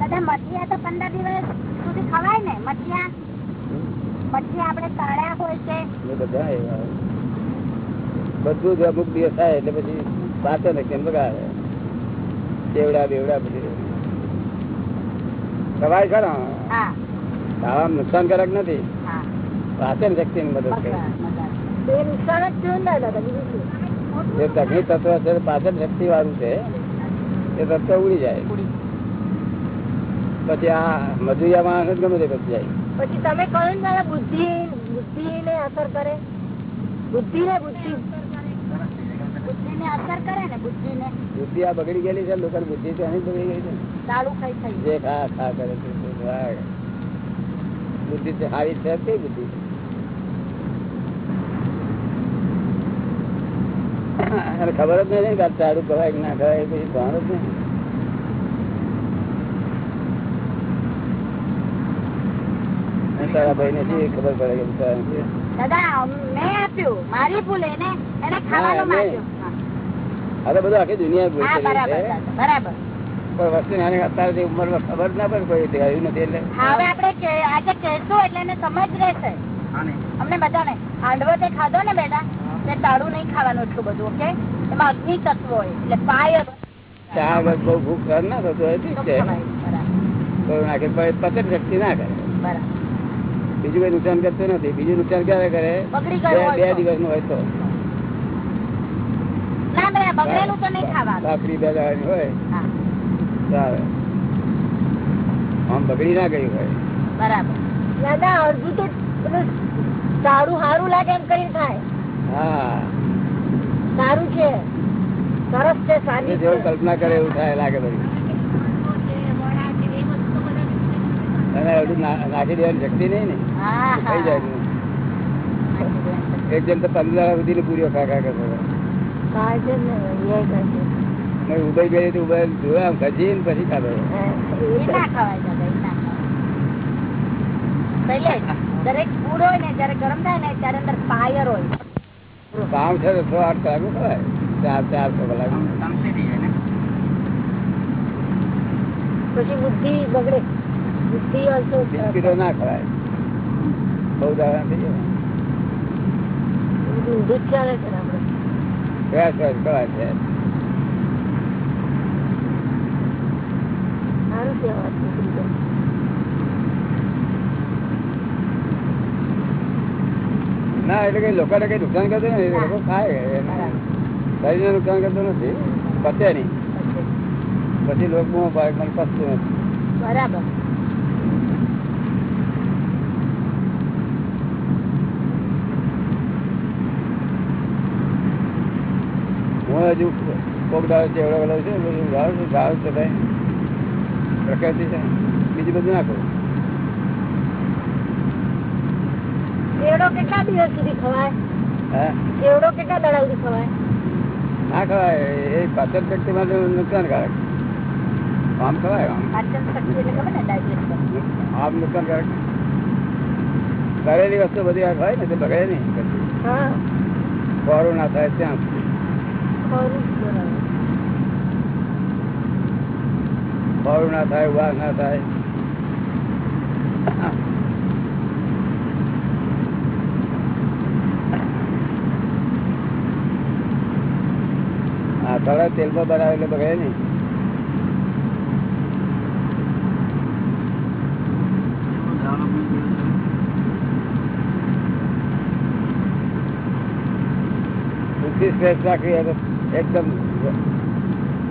દાદા મઠિયા તો પંદર દિવસ સુધી ખવાય ને? મઠિયા? મઠિયા આપણે તળ્યા હોય છે. બધા બધું જ અમુક દિવસ થાય એટલે પછી પાછો ને કેમ બગાડે. કેવડા બેવડા બધું. ખવાય ખરો? ખાવા નુકસાનકારક નથી. પાચન શક્તિ ની મદદ કરે. જ તકની તત્વ છે પાચન શક્તિ વાળું છે એ તત્વ ઉડી જાય. પછી આ મજુરિયા માણસ ગમે તે પછી જાય. પછી તમે કહ્યું ને બુદ્ધિ બુદ્ધિ ને અસર કરે? બુદ્ધિ ને બુદ્ધિ. બુદ્ધિ ને અસર કરે ને બુદ્ધિ આ બગડી ગયેલી છે લોકો બુદ્ધિ તો એની જ બગડી ગઈ છે. ખાઈ ખાઈ. જે ખા ખા કરે છે તે બુદ્ધિ સારી છે બુદ્ધિ અને ખબર જ નહીં કે આ ખવાય કે ના ખવાય પછી ભાન જ નહીં. તારા ભાઈ ને ખબર પડે કે બિચારાને કે દાદા મેં આપ્યું મારી ભૂલ એને એને ખાવાનું હા, માંગ્યું. આ તો બધું આખી દુનિયા ભૂલ બરાબર છે. બરાબર. પણ વસ્તુ નાની અત્યારે ઉંમરમાં ખબર ના પડે કોઈ થયું નથી એટલે. હવે આપણે આજે કહેશું એટલે એને સમજ રહેશે. અમને બધાને. હાંડવો તે ખાધો ને બેટા? તાળું નહીં ખાવાનું એટલું બધું ઓકે એમાં અગ્નિ તત્વ હોય એટલે પાય ચા વગર બહુ ભૂખ સહન ના થતું હોય ઠીક છે. નાખે પણ શક્તિ ના કરે. બરાબર. બીજું કઈ નુકસાન કરતું નથી. બીજું નુકસાન ક્યારે કરે? બગડી બે. દિવસનું હોય તો. ના બેટા બગડેલું તો નહીં ખાવાનું. ભાખરી બે દાડાની હોય. ચાલે. આમ બગડી ના ગયું હોય. બરાબર. દાદા અડધું તો સારું સારું લાગે એમ કરી થાય. સારું છે. સરસ છે સારી જેવું કલ્પના કરે એવું થાય લાગે બધું. અને અડધું નાખી દેવાની શક્તિ નહીં ને. થઈ જાય એક જણ તો પંદર સુધી ખા ખા કરતો હતો. ઉભઈ ગઈ તો ઊભા જોયા ખસી ને પછી ખાધો. દરેક ફૂડ હોય ને જયારે ગરમ થાય ને ત્યારે અંદર ફાયર હોય. કામ છે તો આઠ કલાકનું ખવાય ચાર ચાર છ કલાક. પછી બુદ્ધિ બગડે. બુદ્ધિ બિસ્કીટો ના ખવાય. બહુ દાડા થઈ જાય. દૂધ ચાલે છે આપણે. કયા ખવાય છે. સારું છે વાત નીકળી ગઈ. ના એટલે કઈ લોકોને કઈ નુકસાન કરતું નથી એ લોકો ખાય શરીરને નુકસાન કરતું નથી પતે નહીં પછી લોકો પતતું નથી બરાબર હું હજુ કોક દાળ છે એવડો વેલો છે બધું દાળ ગાળ છે ભાઈ પ્રકૃતિ છે બીજું બધું ના કરું કેવડો કેટલા દિવસ સુધી ખવાય? કેવડો કેટલા દાડા સુધી ખવાય? ના ખવાય એ પાચન શક્તિ માટે નુકસાનકારક. આમ ખવાય આમ. નુકસાનકારક. કરેલી વસ્તુ બધી આ હોય ને તે બગડે નહીં. ખોરું ના થાય ત્યાં ખોરું ના થાય ઉવાસ ના થાય. હા થોડા તેલમાં બનાવે એટલે બગડે નહીં. બુદ્ધિ સ્ટ્રેસ રાખવી હોય તો એકદમ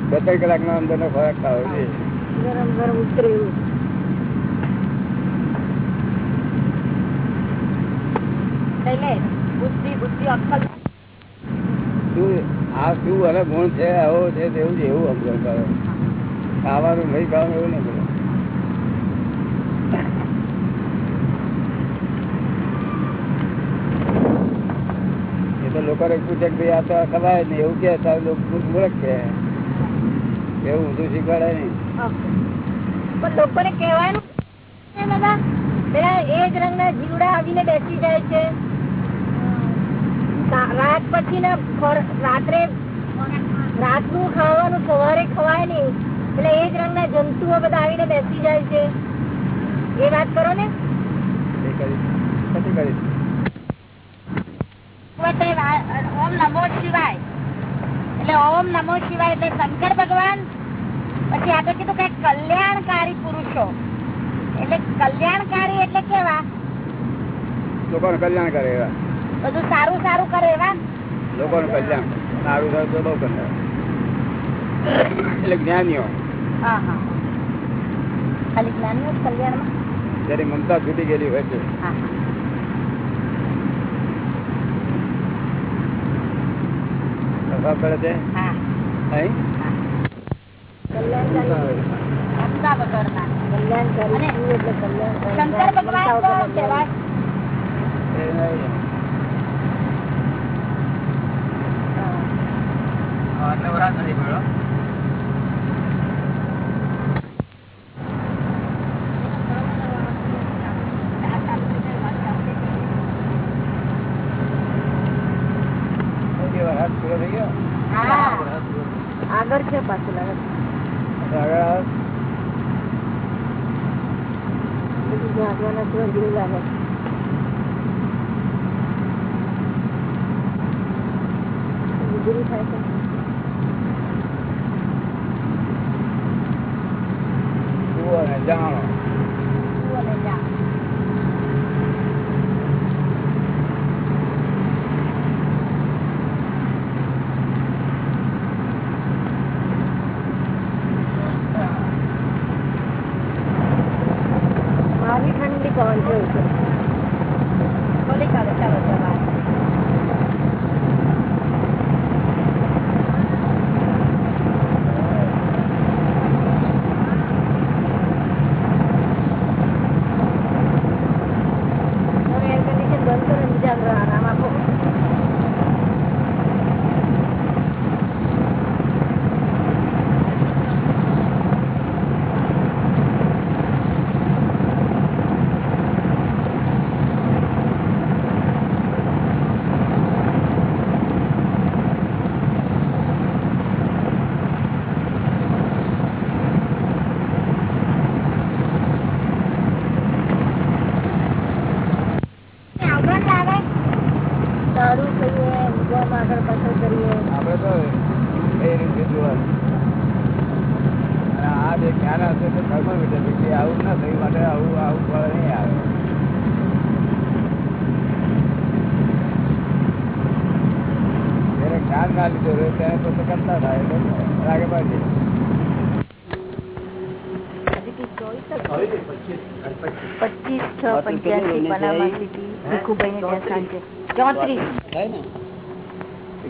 બે ત્રણ કલાકના અંદરનો ખોરાક ખાવો જોઈએ. ગરમ ગરમ ઉતરે એવું એટલે બુદ્ધિ બુદ્ધિ અક્કલ. શું આ શું અને ગુણ છે, આવો છે, તેવું છે એવું સમજણ કરે ખાવાનું નહીં ખાવાનું એવું નહીં કરો એ તો લોકોને પૂછે કે ભાઈ આ તો ખવાય નહીં. એવું કે તારે લોકો મૂળખ છે. એવું ઊંધું શીખવાડે નહીં. લોકોને પેલા એ જ રંગના જીવડા આવીને બેસી જાય છે. રાત પછી ને રાત્રે રાતનું ખાવાનું સવારે ખવાય નઈ એટલે એ જ રંગના જંતુઓ બધા આવીને બેસી જાય છે. એ વાત કરો ને. ઓમ નમો શિવાય. એટલે ઓમ નમો શિવાય એટલે શંકર ભગવાન પછી આપણે કીધું કે કલ્યાણકારી પુરુષો. એટલે કલ્યાણકારી એટલે કેવા? લોકોનું કલ્યાણ કરે એવા. બધું સારું સારું કરે એવા? લોકોનું કલ્યાણ. સારું સારું તો બહુ કરે એટલે જ્ઞાનીઓ. હા હા. ખાલી જ્ઞાનીઓ જ કલ્યાણમાં? જયારે મમતા છૂટી ગયેલી હોય છે. પડે છે? કલ્યાણ અહીં એટલે કલ્યાણ શંકર ભગવાન નથી પડ્યો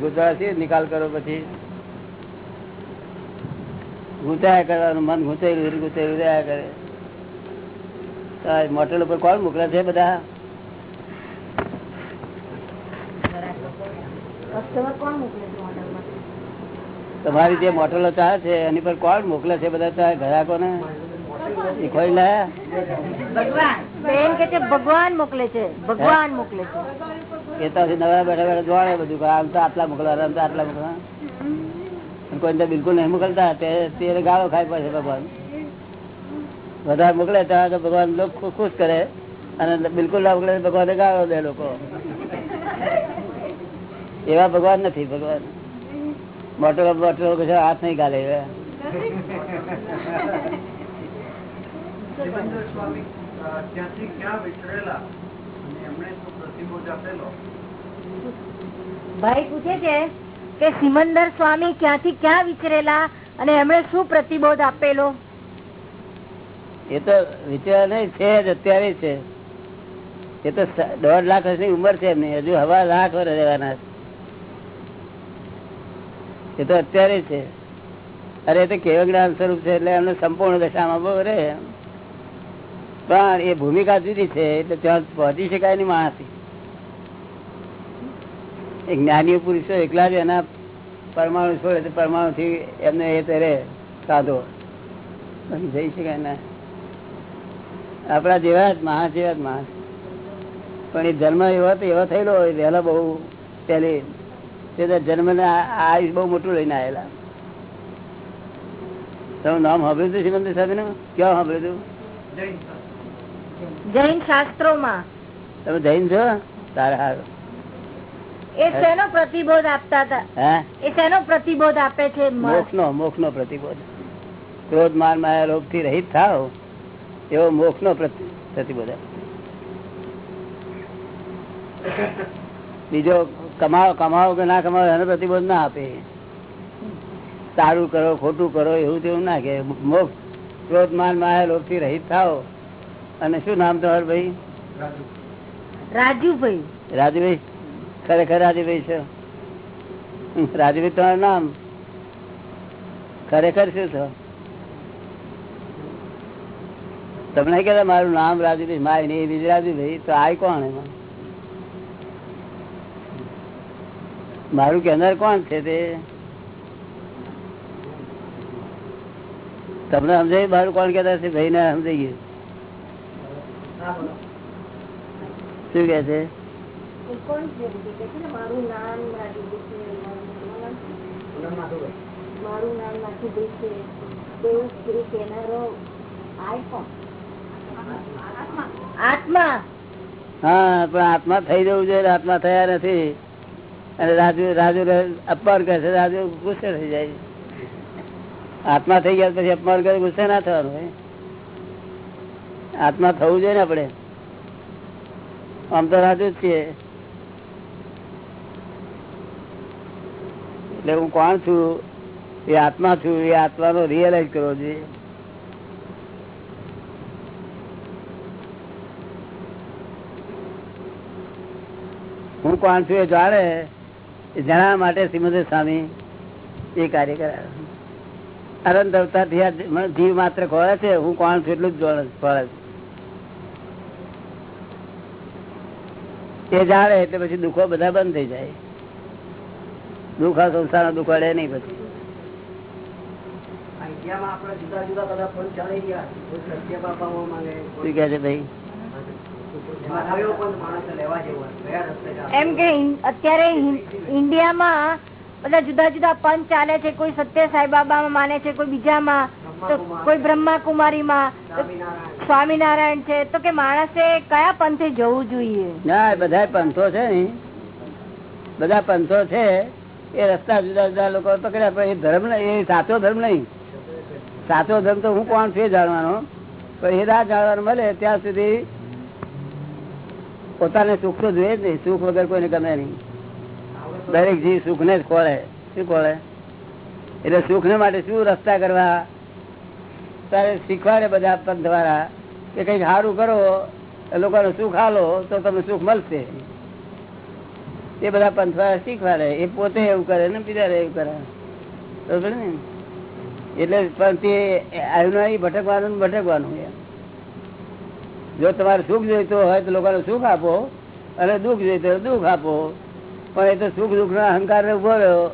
ગુજરાતી નિકાલ કરો પછી. ગુંચાયા કરવાનું મન ગુંચાયેલું ગુંચાયેલું રહ્યા કરે. મોટેલ ઉપર કોણ મોકલે છે બધા? તમારી જે મોટેલો ચાલે છે એની પર કોણ મોકલે છે બધા ચા ગ્રાહકો ને ભગવાન મોકલે છે ભગવાન મોકલે છે. એ તો નવા બેઠા બેઠા જોડે બધું. આમ તો આટલા મોકલવા આમ તો આટલા મોકલવા કોઈ તો બિલકુલ નહીં મોકલતા. તે ગાળો ખાઈ પડશે ભગવાન. વધારે મોકલે ત્યાં તો ભગવાન લોકો ખુશ કરે. અને બિલકુલ ના મોકલે ભગવાને ગાળો દે લોકો. એવા ભગવાન નથી ભગવાન. મોટો મોટો હાથ નહીં ગાલે. સ્વામી ત્યાંથી ક્યાં વિચરેલા ભાઈ પૂછે છે કે સિમંદર સ્વામી ક્યાંથી ક્યાં વિચરેલા અને એમણે શું પ્રતિબોધ આપેલો? એ તો વિચાર નહીં છે જ અત્યારે છે. એ તો દોઢ લાખ વર્ષની ઉંમર છે એમની હજુ હવા લાખ વર્ષ રહેવાના એ તો અત્યારે છે. અરે એ તો કેવ જ્ઞાન સ્વરૂપ છે એટલે એમને સંપૂર્ણ દશામાં બહુ રહે. પણ એ ભૂમિકા જુદી છે એટલે ત્યાં પહોંચી શકાય નહીં માણસ એ જ્ઞાનીઓ પુરુષો એકલા જ એના પરમાણુ છોડે તો પરમાણુ થી એમને એ તરે સાધો. જઈ શકાય ના. આપણા જેવા જ મહા જેવા જ મહા. પણ એ જન્મ એવો તો એવો થયેલો હોય વહેલા બહુ પહેલી તે તો જન્મ ને આયુષ બહુ મોટું લઈને આવેલા તમે નામ સાંભળ્યું હતું શ્રીમંત સાહેબનું ક્યાં સાંભળ્યું હતું? જૈન શાસ્ત્રો માં તમે જૈન છો? તારે હારું. એ શેનો પ્રતિબોધ આપતા હતા? એ શેનો પ્રતિબોધ આપે છે મોક્ષ નો મોક્ષ નો પ્રતિબોધ. ક્રોધ માન માયા રોગથી રહિત થાવ એવો મોક્ષ નો પ્રતિબોધ બીજો કમાવો કમાવો કે ના કમાવો એનો પ્રતિબોધ ના આપે. સારું કરો ખોટું કરો એવું તેવું ના કે મોક્ષ ક્રોધ માન માયા લોકથી રહિત થાવ અને શું નામ તમારું ભાઈ? રાજુ. રાજુભાઈ. રાજુભાઈ? ખરેખર રાજીભાઈ છો? રાજીભાઈ તમારું નામ? ખરેખર શું છો? તમને કહેતા મારું નામ રાજુભાઈ માય નહીં બીજું રાજુભાઈ? તો આ કોણ એમાં? મારું કેનાર કોણ છે તે? તમને સમજાય મારું કોણ કેતા છે? ભાઈ ને સમજાઈ ગયું? હા, આત્મા હા, પણ આત્મા થઈ જવું જોઈએ આત્મા થયા નથી. અને રાજુ રાજુ અપમાન કરે રાજુ ગુસ્સે થઈ જાય આત્મા થઈ ગયા પછી અપમાન કરે, ગુસ્સે ના થવાનું આત્મા થવું જોઈએ ને આપડે આમ તો રાજુ જ છીએ. એટલે હું કોણ છું? એ આત્મા છું. એ આત્માનો રિયલાઇઝ કરવો જોઈએ. હું કોણ છું એ જાણે. જણાવવા માટે શ્રીમદ સ્વામી એ કાર્ય કરાવે અનંત અવતારથી આ જીવ માત્ર ખોળે છે. હું કોણ છું એટલું જ ખોળે છે. એ જાણે એટલે પછી દુઃખો બધા બંધ થઈ જાય. દુઃખ આ સંસારનો દુઃખ અડે નહીં પછી એમાં કયો પણ માણસને લેવા જેવો હોય, કયા રસ્તે જવાનું? એમ કે અત્યારે ઇન્ડિયામાં બધા જુદા જુદા પંચ ચાલે છે કોઈ સત્યમાં માને છે કોઈ બીજામાં તો કોઈ બ્રહ્મા સ્વામિનારાયણ. સ્વામિનારાયણ છે. તો કે માણસે કયા પંથે જવું જોઈએ? ના બધા પંથો છે ને. બધા પંથો છે. એ રસ્તા જુદા જુદા લોકો પકડ્યા પણ એ ધર્મ એ સાચો ધર્મ નહીં. સાચો ધર્મ તો હું કોણ છું જાણવાનો. પણ એ રાહ જાણવાનું મળે ત્યાં સુધી પોતાને સુખ તો જોઈએ જ નહીં. સુખ વગર કોઈને ગમે નહીં. દરેક જીવ સુખ ને જ ખોળે. શું ખોળે? એટલે સુખ ને માટે શું રસ્તા કરવા? તારે શીખવાડે બધા પંથ દ્વારા કે કંઈક સારું કરો લોકોને સુખ હાલો તો તમને સુખ મળશે. એ બધા પંથવા શીખવાડે એ પોતે એવું કરે ને બીજા એવું કરે. બરોબર ને? એટલે પણ તે આવ્યું ભટકવાનું ભટકવાનું. જો તમારે સુખ જોઈતો હોય તો લોકોને સુખ આપો અને દુઃખ જોઈતો હોય દુઃખ આપો. પણ એ તો સુખ દુઃખ નો અહંકાર ઊભો રહ્યો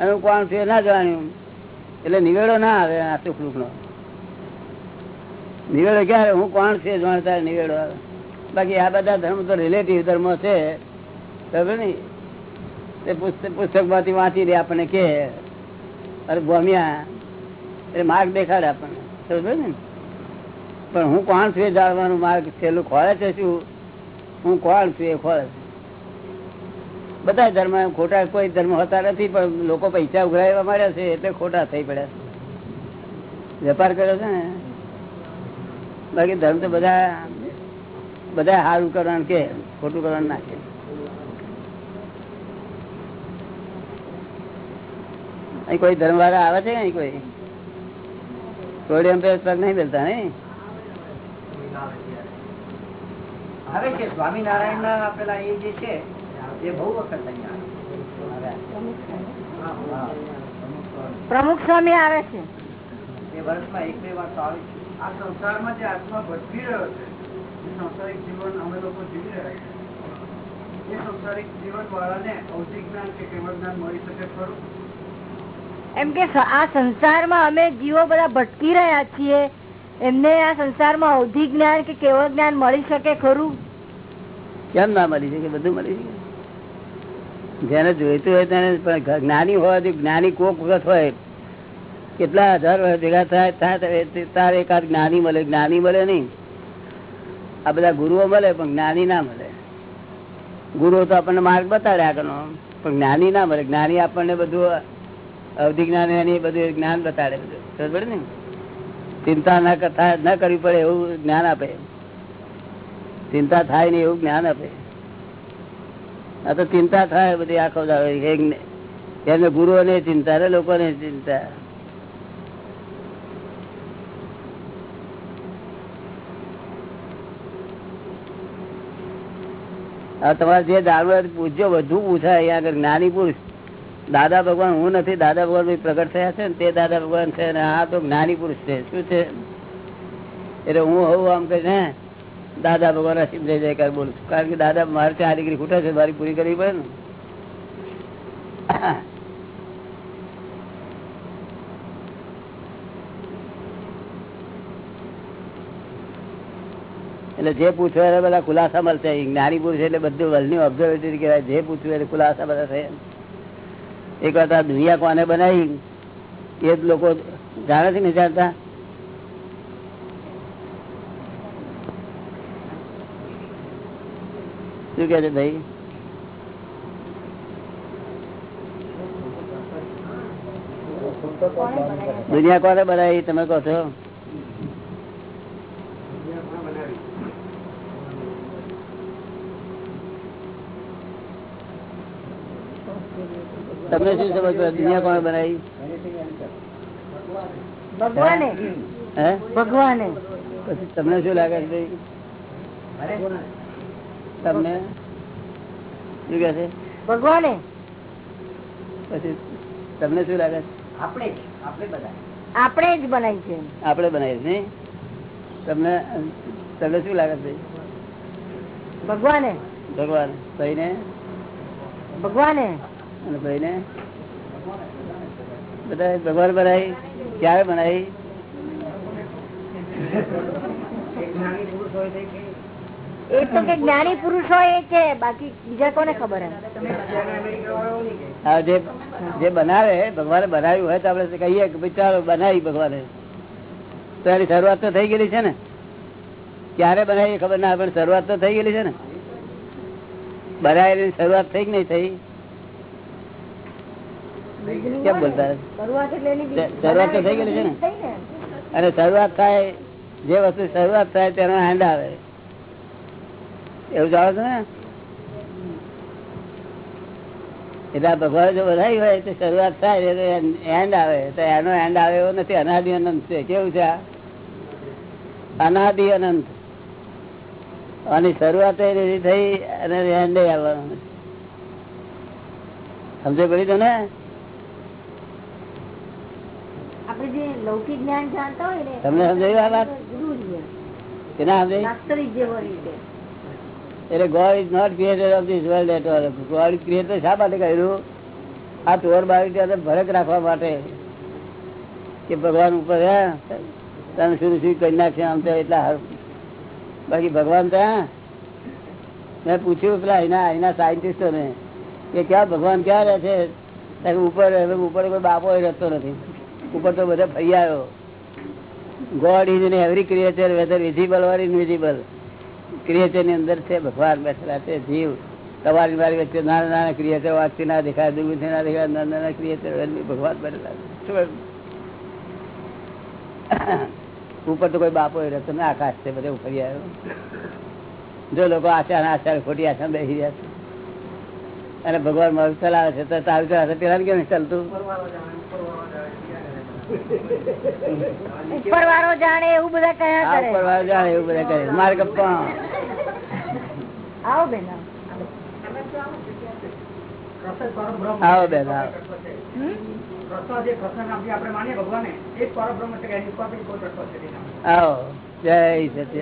અને હું કોણ છું ના જાણ્યું. એટલે નિવેડો ના આવે આ સુખ દુઃખ નો નિવેડો ક્યારે? હું કોણ છે જાણતા નિવેડો બાકી આ બધા ધર્મ તો રિલેટિવ ધર્મ છે. તે પુસ્તકમાંથી વાંચી દે આપણને કે, અરે ભોમિયા એ માર્ગ દેખાડે આપણને. સમજો ને પણ હું કોણ છું એ જાણવાનું માર્ગ છેલ્લું ખોળે છે શું? હું કોણ છું એ ખોળે છે. બધા ધર્મ ખોટા કોઈ ધર્મ હોતા નથી, પણ લોકો પૈસા ઉઘરાવવા માંડ્યા છે એટલે ખોટા થઈ પડ્યા વેપાર કર્યો છે ને? બાકી ધર્મ તો બધા બધા સારું કરવાનું કે, ખોટું કરવાનું ના કે અહીં કોઈ ધર્મ વાળા આવે છે કોઈ? થોડી એમ પગ નહીં આવે છે. સ્વામિનારાયણ ના પેલા એ જે છે એ બહુ વખત પ્રમુખ સ્વામી આવે છે. એ વર્ષમાં એક બે વાર તો આવે છે. આ સંસારમાં જે આત્મા ભટકી રહ્યો છે જે સંસારિક જીવન અમે લોકો જીવી રહ્યા છીએ. એ સંસારિક જીવન વાળાને ભૌતિક જ્ઞાન કે કેવળ જ્ઞાન મળી શકે ખરું? એમ કે આ સંસારમાં અમે જીવો બધા ભટકી રહ્યા છીએ. એમને આ સંસારમાં અવધિ જ્ઞાન કે કેવળ જ્ઞાન મળી શકે ખરું? કેમ ના મળી શકે? બધું મળી શકે. જેને જોઈતું હોય તેને, પણ જ્ઞાની હોવાથી જ્ઞાની કોક વખત હોય, કેટલા હજાર ભેગા થાય તારે એકાદ જ્ઞાની મળે. જ્ઞાની મળે નહીં. આ બધા ગુરુઓ મળે, પણ જ્ઞાની ના મળે. ગુરુઓ તો આપણને માર્ગ બતાડે આગળનો. પણ જ્ઞાની ના મળે. જ્ઞાની આપણને બધું અવધિ જ્ઞાન એની બધું જ્ઞાન બતાડે બધું. ને? ચિંતા ના કરતા ના કરવી પડે એવું જ્ઞાન આપે. ચિંતા થાય નહીં એવું જ્ઞાન આપે. આ તો ચિંતા થાય બધી આખો એમને એ ને ચિંતા રે ચિંતા ને ચિંતા. તમારે જે જાણવું પૂછજો, બધું પૂછાય. અહીંયા આગળ જ્ઞાની પુરુષ દાદા ભગવાન, હું નથી, દાદા ભગવાન પ્રગટ થયા છે તે દાદા ભગવાન છે આ તો જ્ઞાની પુરુષ છે. શું છે? એટલે હું હોઉં આમ કહીને ને દાદા ભગવાન અસીમ જય જયકાર બોલું છું. કારણ કે દાદા મારે ત્યાં ડિગ્રી ખૂટે છે, મારી પૂરી કરવી પડે ને. એટલે જે પૂછવા બધા ખુલાસા મળશે જ્ઞાની પુરુષ એટલે બધું વલની ઓબ્ઝર્વેટરી કહેવાય. જે પૂછવું એટલે ખુલાસા બધા થયા એક વાત આ દુનિયા કોને બનાવી? એ જ લોકો જાણે છે ને જાણતા શું કે છે ભાઈ? દુનિયા કોને બનાવી? તમે કહો છો. તમને શું સમજ દુનિયા કોણ બનાવી? ભગવાને. હે? ભગવાને. પછી તમને શું લાગે છે? તમને? શું કે છે? ભગવાને. પછી તમને શું લાગે છે? આપણે જ, આપણે જ બનાવી છે આપણે બનાવી છે તમને તમને શું લાગે છે? ભગવાને. ભગવાન ભાઈ ને ભગવાને. અને ભાઈ ને બધા ભગવાન બનાવી ક્યારે બનાવી. જ્ઞાની પુરુષ હોય એ તો કે જ્ઞાની પુરુષ હોય એ છે બાકી બીજા કોને ખબર જે જે બનાવે ભગવાને બનાવ્યું હોય તો આપણે કહીએ કે ભાઈ ચાલો બનાવી ભગવાને. તો એની શરૂઆત તો થઈ ગયેલી છે ને? ક્યારે બનાવી ખબર ના પણ શરૂઆત તો થઈ ગયેલી છે ને? બનાવેલી શરૂઆત થઈ કે નહીં થઈ? કેમ બોલતા શરૂઆત તો થઈ ગયેલી છે ને? અને શરૂઆત થાય, જે વસ્તુ શરૂઆત થાય તેનો હેન્ડ આવે. એવું જાણો છો ને? એટલે આ ભગવાન જો વધારી હોય તો શરૂઆત થાય તો એન્ડ આવે. તો એનો એન્ડ આવે એવો નથી, અનાદિ અનંત છે. કેવું છે અનાદિ અનંત. આની શરૂઆત એ રીતે થઈ, અને એન્ડ આવવાનું સમજો કરી દો ને આપણે જે લૌકિક જ્ઞાન જાણતા હોય ને તમને સમજાયું આ વાત. કે ના સમજાય. એટલે God is not creator of this world at all God is creator શા માટે કર્યું? આ ચોર બાવી ત્યારે ભરક રાખવા માટે. કે ભગવાન ઉપર હે તમે શું શું કરી નાખશે આમ તો એટલા બાકી ભગવાન ત્યાં મેં પૂછ્યું પેલા એના એના સાયન્ટિસ્ટો ને કે ક્યાં ભગવાન ક્યાં રહે છે? ઉપર ઉપર કોઈ બાપો રહેતો નથી. ઉપર તો બધા ફરી આવ્યો. God is in every creature whether visible or invisible ક્રિએચરની અંદર છે, ભગવાન બેઠેલા છે, જીવ. તમારી મારી વચ્ચે નાના નાના ક્રિએચર વાંચતી ના દેખાય દૂરથી ના દેખાય, નાના નાના ક્રિએચર ભગવાન બેસેલા ઉપર તો કોઈ બાપો રહેતો ને, આકાશ છે, બધે ફરી આવ્યો. જો લોકો આશા ના આશા ખોટી આશા બેસી રહ્યા છે. અને ભગવાન મારું ચલાવે છે, તો તારું ચલાવે પેલા કેમ ચાલતું? ઉપરવાળો જાણે ઉપર વાળો જાણે એવું બધા કયા કરે? ઉપર વાળા જાણે એવું બધા કરે. માર ગપ્પા આવો બેન આવો. બેન આવો.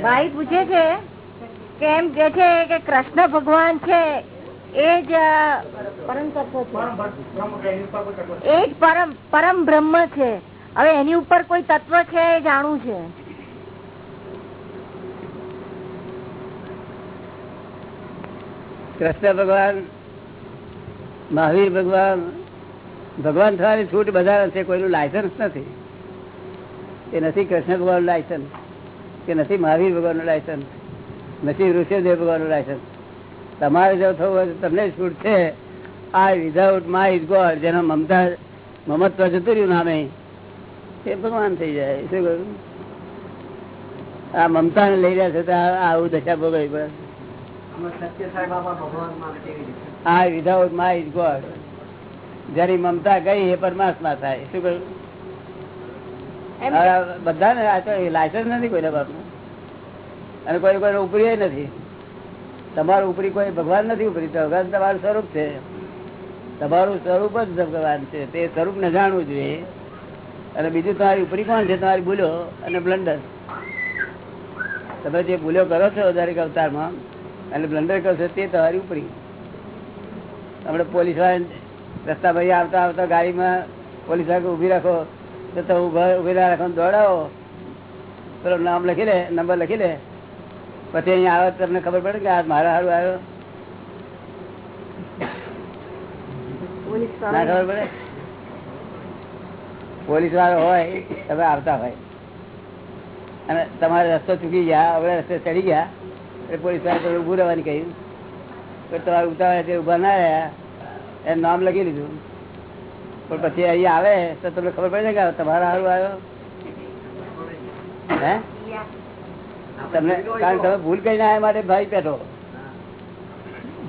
ભાઈ પૂછે છે કે એમ કે છે કે કૃષ્ણ ભગવાન છે એ જ પરમ તત્વ છે. તત્વ એ જ પરમ પરમ બ્રહ્મ છે. હવે એની ઉપર કોઈ તત્વ છે એ જાણવું છે. કૃષ્ણ ભગવાન, મહાવીર ભગવાન ભગવાન થવાની છૂટ બધા છે, કોઈનું લાયસન્સ નથી. એ નથી કૃષ્ણ ભગવાનનું લાયસન્સ કે નથી મહાવીર ભગવાનનું લાયસન્સ નથી ઋષિદેવ ભગવાનનું લાયસન્સ તમારે જો થવું હોય તો તમને છૂટ છે. આ વિધાઉટ માય ઇઝ ગોડ જેનો મમતા, મમત્વ જતું રહ્યું નામે. એ ભગવાન થઈ જાય શું કહ્યું? આ મમતા ને લઈ રહ્યા છે તો આવું દશા ભોગવી રીતે? આ વિધાઉટ માય ઇઝ ગોડ જયારે મમતા ગઈ એ પરમાત્મા થાય. શું કહ્યું? બધાને લાયસન્સ નથી કોઈના બાપનું અને કોઈ કોઈ ઉપરી નથી. તમારું ઉપરી કોઈ ભગવાન નથી ઉપરી. તો ભગવાન તમારું સ્વરૂપ છે. તમારું સ્વરૂપ જ ભગવાન છે. તે સ્વરૂપ ને જાણવું જોઈએ. અને બીજું તમારી ઉપરી કોણ છે? તમારી ભૂલો અને બ્લન્ડર તમે જે ભૂલો કરો છો દરેક અવતારમાં અને બ્લન્ડર કરશો તે તમારી ઉપરી. આપણે પોલીસવાળા રસ્તા ભાઈ આવતા આવતા ગાડીમાં પોલીસવાળા ઊભી રાખો તો તમે ઊભા ના રાખો દોડાવો. પેલો નામ લખી લે નંબર લખી લે. પછી અહીંયા આવે તમને ખબર પડે કે આ મારા હારું આવ્યો. ના ખબર પડે? પોલીસ વાળો હોય, તમે આવતા હોય. અને તમારે રસ્તો ચૂકી ગયા, હવે રસ્તે ચડી ગયા પોલીસવાળા તમે ઉભું રહેવાની કહ્યું. તમારે ઉતાવળે તે ઊભા ના રહ્યા એનું નામ લખી લીધું. પણ પછી અહીંયા આવે, તો તમને ખબર પડે કે તમારા હારું આવ્યો. હે? તમને, કારણ તમે ભૂલ કરીને આવ્યા માટે ભાઈ પેઠો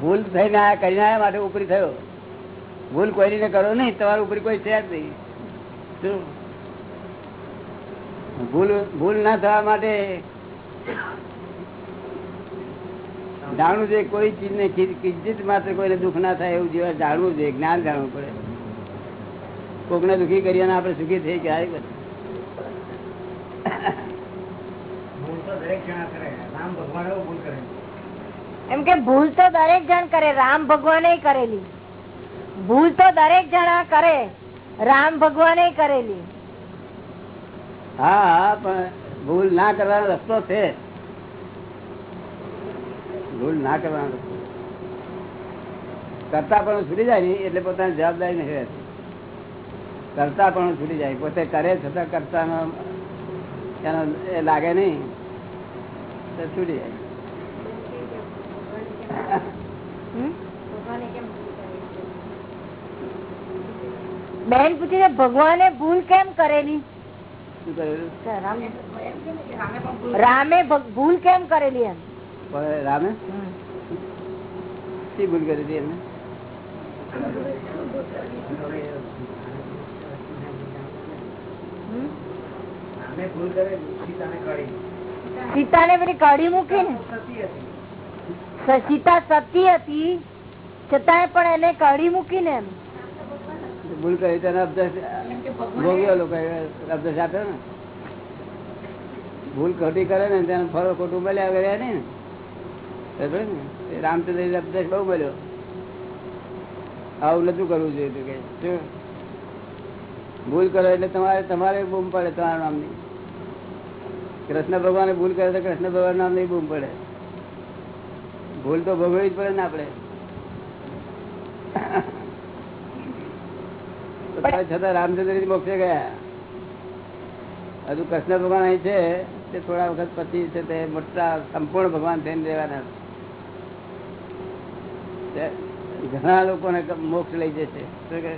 ભૂલ થઈને આવ્યા કરીને આવ્યા માટે ઉપરી થયો. ભૂલ કોઈને કરો નહીં, તમારું ઉપરી કોઈ છે જ નહીં. ભૂલ ભૂલ ના થવા માટે જાણવું જોઈએ કોઈ ચીજ ને કિંચિત માત્ર કોઈને દુઃખ ના થાય એવું જેવા જાણવું જોઈએ જ્ઞાન જાણવું પડે. કોકને દુઃખી કરીએ અને આપણે સુખી થઈ ગયા દરેક જણા કરે રામ ભગવાન કરે. એમ કે ભૂલ તો દરેક જણ કરે રામ ભગવાને કરેલી. ભૂલ તો દરેક જણા કરે. રામ ભગવાને કરેલી. હા, પણ ભૂલ ના કરવાનો રસ્તો છે. ભૂલ ના કરવાનો કરતા પણ છૂટી જાય ને, એટલે પોતાની જવાબદારી નહીં રહેતી. કરતા પણ છૂટી જાય. પોતે કરે છતાં કરતા એનો એ લાગે નહીં. તો છૂટી જાય. બેન પૂછી ભગવાને ભૂલ કેમ કરેલી? શું રામે ભૂલ કેમ કરેલી એમ? રામે? શી ભૂલ કરી હતી એમને? હમ? રામે ભૂલ કરે સીતાને કરી સીતાને પેલી કઢી મૂકી ને? સતી સીતા સતી હતી છતાંય પણ એને કઢી મૂકી ને એમ. ભૂલ કરી તેને ભોગ્યો લોકો અભ્યાસ આપ્યો ને. ભૂલ ખોટી કરે ને તેને ફરો ખોટું મળ્યા ગયા નહીં ને. રામચંદ્ર અભ્યાસ બહુ મળ્યો. આવું નતું કરવું જોઈએ તું કે. ભૂલ કરો એટલે તમારે તમારે બૂમ પડે તમારા નામની. કૃષ્ણ ભગવાને ભૂલ કરે તો કૃષ્ણ ભગવાન નામની બૂમ પડે. ભૂલ તો ભોગવવી જ પડે ને આપણે. છતાં રામચંદ્ર મોક્ષે ગયા. હજુ કૃષ્ણ ભગવાન અહીં છે, તે થોડા વખત પછી છે તે મોટા સંપૂર્ણ ભગવાન થઈને રહેવાના ઘણા લોકોને મોક્ષ લઈ જશે. શું કહે?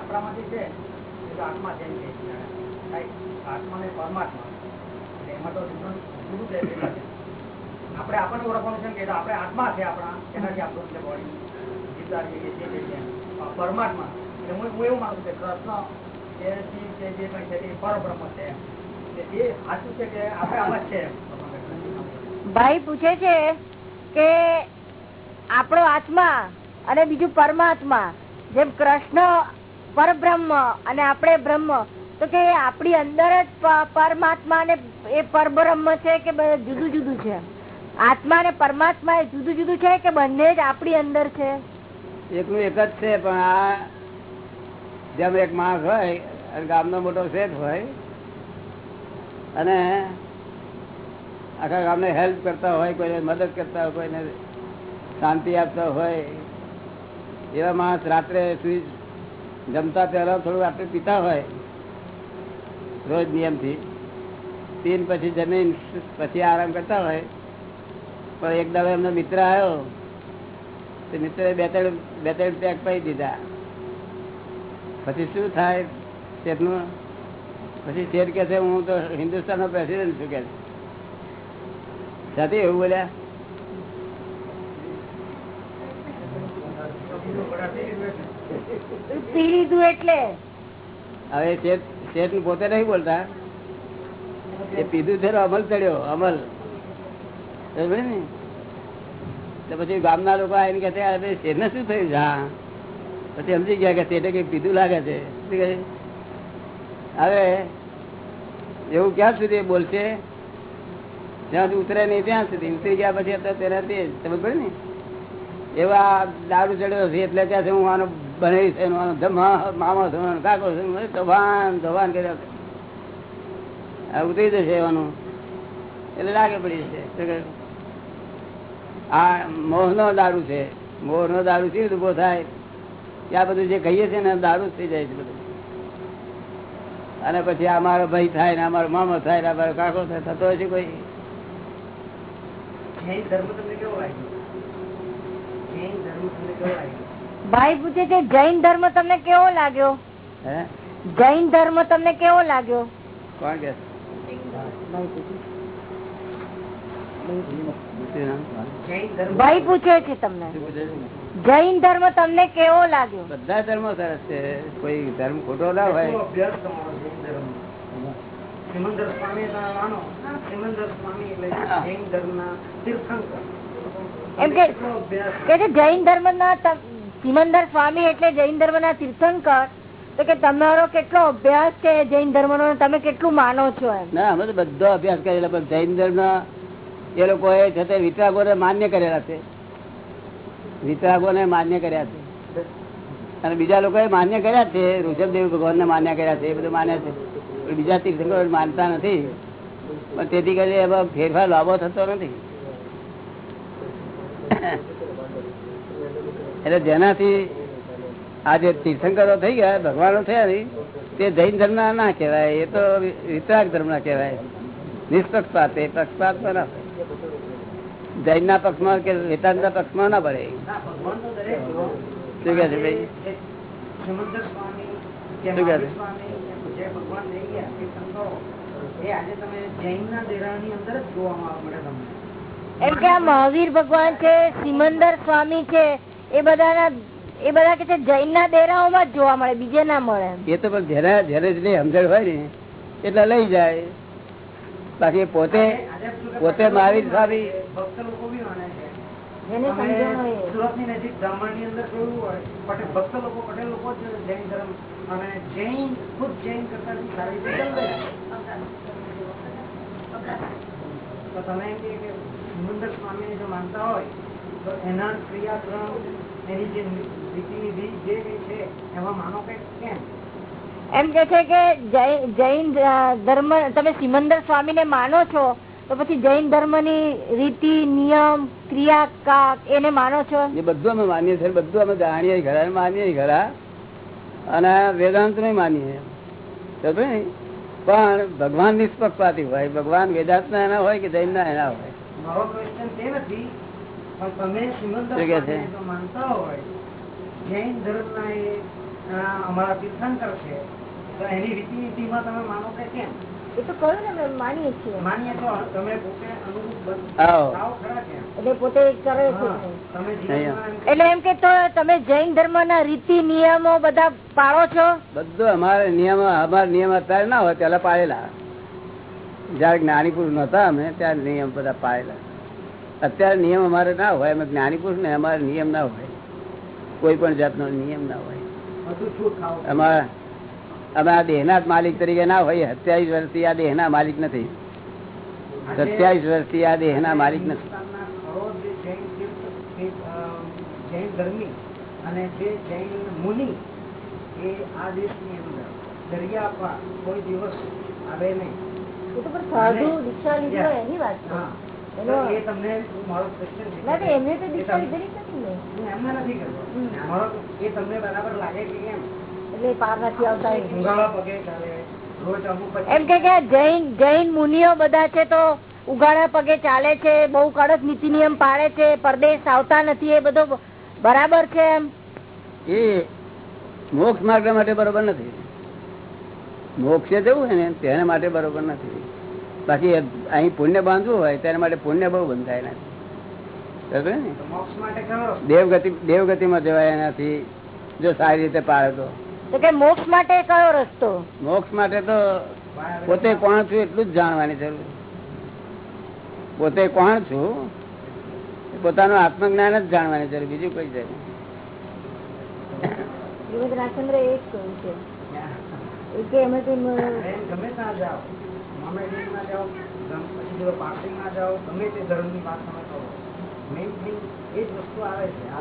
આપણામાંથી છે આત્મા જેમ આત્મા ને પરમાત્મા. એમાં તો. આપણે આપણને ઓળખવાનું છે કે આપણે આત્મા છે આપણા, એનાથી આપણું છે બોડી રહીએ જે પરમાત્મા. એટલે હું એવું માનું છું કૃષ્ણ એ શિવ છે, જે કંઈ છે એ પરબ્રહ્મ છે. એ સાચું છે કે આપણે આમાં છે ભાઈ પૂછે છે કે આપણો આત્મા અને બીજું પરમાત્મા, જેમ કૃષ્ણ પરબ્રહ્મ અને આપણે બ્રહ્મ, તો કે આપણી અંદર જ પરમાત્મા અને એ પરબ્રહ્મ છે કે જુદું જુદું છે? આત્મા અને પરમાત્મા એ જુદું જુદું છે કે બંને જ આપણી અંદર છે? એકનું એક જ છે, પણ આ જેમ એક માણસ હોય, અને ગામનો મોટો શેઠ હોય, અને આખા ગામને હેલ્પ કરતા હોય, કોઈને મદદ કરતા હોય, કોઈને શાંતિ આપતા હોય, એવા માણસ રાત્રે સુઈ જમતા પહેલાં થોડું રાત્રે પીતા હોય, રોજ નિયમથી, પીન પછી જમીન, પછી આરામ કરતા હોય પણ એક દાડો એમનો મિત્ર આવ્યો. તે મિત્રએ બે ત્રણ બે ત્રણ પેક પાઈ દીધા. પછી શું થાય શેઠનું? પછી શેઠ કે છે હું તો હિન્દુસ્તાનનો પ્રેસિડેન્ટ છું કે. સાથે એવું બોલ્યા? પી લીધું એટલે. હવે શેઠ પોતે નહીં બોલતા. એ પીધું છે અમલ ચડ્યો અમલ. ને? તો પછી ગામના લોકો આવીને કહે છે ને શું થયું? હા. પછી સમજી ગયા કે શેઠે કઈ પીધું લાગે છે? હવે એવું ક્યાં સુધી બોલશે? જ્યાં સુધી ઉતરે નહીં, ત્યાં સુધી. ઉતરી ગયા પછી તેના તે. સમજ પડી ને? એવા દારૂ ચડ્યો છે, એટલે ત્યાં હું આનો બનાવી છે મામા ધોવાનો કાકો છે ધવાન ધવાન કર્યા ઉતરી જશે એવાનું. એટલે લાગે પડી જશે. કહ્યું? આ મોહનો દારૂ છે. મોહનો દારૂ થી ઊભો થાય? ત્યાં બધું જે કહીએ છીએ ને દારૂ થઈ જાય છે બધું. અને પછી અમારો ભાઈ થાય ને અમારો મામો થાય ને અમારો કાકો થાય થતો હશે કોઈ. જૈન ધર્મ તમને કેવો લાગ્યો? જૈન ધર્મ તમને કેવો લાગ્યો? ભાઈ પૂછે છે જૈન ધર્મ તમને કેવો લાગ્યો? હે? જૈન ધર્મ તમને કેવો લાગ્યો? કોણ કે? ભાઈ પૂછે છે તમને? જૈન ધર્મ તમને કેવો લાગ્યો? બધા ધર્મો સરસ છે. કોઈ ધર્મ ખોટો ના હોય. જૈન ધર્મ સિમંદર સ્વામી સિમંદર સ્વામી એટલે જૈન ધર્મના તીર્થંકર. એમ કે કેટલો અભ્યાસ કે છે જૈન ધર્મ ના સિમંદર સ્વામી એટલે જૈન ધર્મ ના તીર્થંકર તો કે તમારો કેટલો અભ્યાસ છે જૈન ધર્મ નો તમે કેટલું માનો છો એમ? ના અમે તો બધો અભ્યાસ કરેલા પણ જૈન ધર્મ એ લોકોએ છે તે વિતરાગોને માન્ય કરેલા છે. વિતરાગોને માન્ય કર્યા છે. અને બીજા લોકોએ માન્ય કર્યા છે, ઋષભદેવ ભગવાનને માન્ય કર્યા છે, એ બધું માન્ય છે. બીજા તીર્થંકરો માનતા નથી. પણ તેથી કરી એમાં ફેરફાર લાભો થતો નથી. એટલે જેનાથી આ જે તીર્થંકરો થઈ ગયા, ભગવાનો થયા નહીં, તે જૈન ધર્મ ના કહેવાય, એ તો વિતરાગ ધર્મ ના કહેવાય. નિષ્પક્ષપાત, એ પક્ષપાત હોય. જૈન ના પક્ષમાં કે વેદાંત ના પક્ષમાં ના પડે ના, ભગવાન તો દરેક જુઓ. શું કે છે ભાઈ? એ કે છે? મહાવીર સ્વામી કે જે ભગવાન છે સિમંદર સ્વામી છે એ બધાના એ બધા કે છે જૈન ના ડેરાઓમાં જ જોવા મળે બીજે ના મળે એ તો પણ જેને જેને સમજણ હોય ને એટલે લઈ જાય બાકી પોતે પોતે મહાવીર સ્વામી માનતા હોય તો એના ક્રિયાક્રમ એની જે રીતિનિધિ જે કઈ છે એમાં માનો કે કેમ? એમ કે છે કે જૈન ધર્મ તમે સિમંદર સ્વામી ને માનો છો તો પછી જૈન ધર્મની રીતિ નિયમ ક્રિયા કાક એને માનો છો? એ બધું અમે માનીએ છીએ બધું અમે જાણીએ ખરા માનીએ ખરા અને વેદાંત નહીં માનીએ ને? પણ ભગવાન નિષ્પક્ષપાતી હોય. ભગવાન વેદાંત ના એના હોય કે જૈન ના એના હોય? મારો ક્વેશ્ચન તે નથી પણ તમે સિમંદર માનતા હોય. જૈન ધર્મના એ અમારા તીર્થંકર છે. તો એની તમે માનો કે કેમ? એ તો કહ્યું ને અમે માનીએ છીએ. માનીએ તો તમે પોતે અનુરૂપ બન- આવો. થાઓ ખરા કેમ એટલે પોતે કરે છે. હા, તમે જીવનમાં એમ એટલે એમ કે તો તમે જૈન ધર્મ ના રીતિ નિયમો બધા પાળો છો? બધું અમારે નિયમ અમારા નિયમ અત્યારે ના હોય પેલા પાડેલા જયારે જ્ઞાની પુરુષ નતા અમે ત્યારે નિયમ બધા પાડેલા અત્યારે નિયમ અમારે ના હોય અમે જ્ઞાની પુરુષ ને અમારે નિયમ ના હોય. કોઈ પણ જાતનો નિયમ ના હોય. બધું અમારા અમે આ દેહના જ માલિક તરીકે ના હોય સત્યાવીસ વર્ષથી આ દેહના માલિક નથી. સત્યાવીસ વર્ષથી આ દેહના માલિક નથી. એ છે. તમને છે. એમને તો દીક્ષા લીધેલી નથી એ બરાબર લાગે કે કેમ? એટલે પાર નથી આવતા એમ કે કે જૈન જૈન મુનિઓ બધા છે તો ઉઘાડા પગે ચાલે છે બહુ કડક નીતિ નિયમ પાડે છે પરદેશ આવતા નથી એ બધો બરાબર છે એમ? એ મોક્ષ માર્ગ માટે બરોબર નથી. મોક્ષે જવું હોય ને તેના માટે બરોબર નથી. બાકી અહીં પુણ્ય બાંધવું હોય તેના માટે પુણ્ય બહુ બંધાય નથી દેવગતિ દેવગતિમાં જવાય એનાથી જો સારી રીતે પાડે તો. તો કે મોક્ષ માટે કયો રસ્તો? મોક્ષ માટે તો પોતે કોણ છું એટલું જ જાણવાની જરૂર. પોતે કોણ છું એ પોતાનું આત્મજ્ઞાન જ જાણવાની જરૂર બીજું કઈ જરૂર. રાજચંદ્ર એ જ કહ્યું છે. કે અમે તો એમ- એમ ગમે ત્યાં જાઓ મોમેડિયનમાં જાઓ ગમ- પછી પાર્કિંગમાં જાઓ ગમે તે ધર્મની તમે કરો મેઇન થિંગ એ જ વસ્તુ આવે છે. આ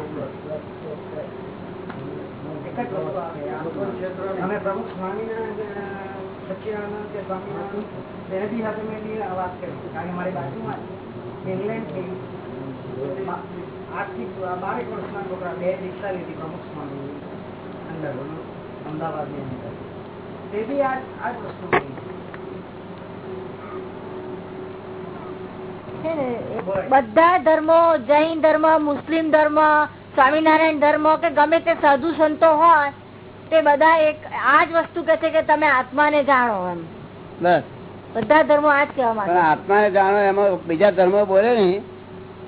અમે પ્રમુખ સ્વામિનારાયણ સચ્ચિદાનંદ કે સ્વામિનારાયણ એને બી સાથે મેં વાત કરી કારણ કે મારી બાજુમાં ઇંગ્લેન્ડથી આઠથી બારેક વર્ષના છોકરા બે દીક્ષા લીધી પ્રમુખ સ્વામી અંદર, અમદાવાદની અંદર. તે બી આ આ જ વસ્તુ બધા ધર્મો, જૈન ધર્મ, મુસ્લિમ ધર્મ સ્વામિનારાયણ ધર્મ કે ગમે તે સાધુ સંતો હોય તે બધા એક આ જ વસ્તુ કે છે કે તમે આત્માને જાણો એમ. બસ. બધા ધર્મો આ જ કહેવા માંગે આત્માને જાણો એમાં બીજા ધર્મો બોલે નહીં.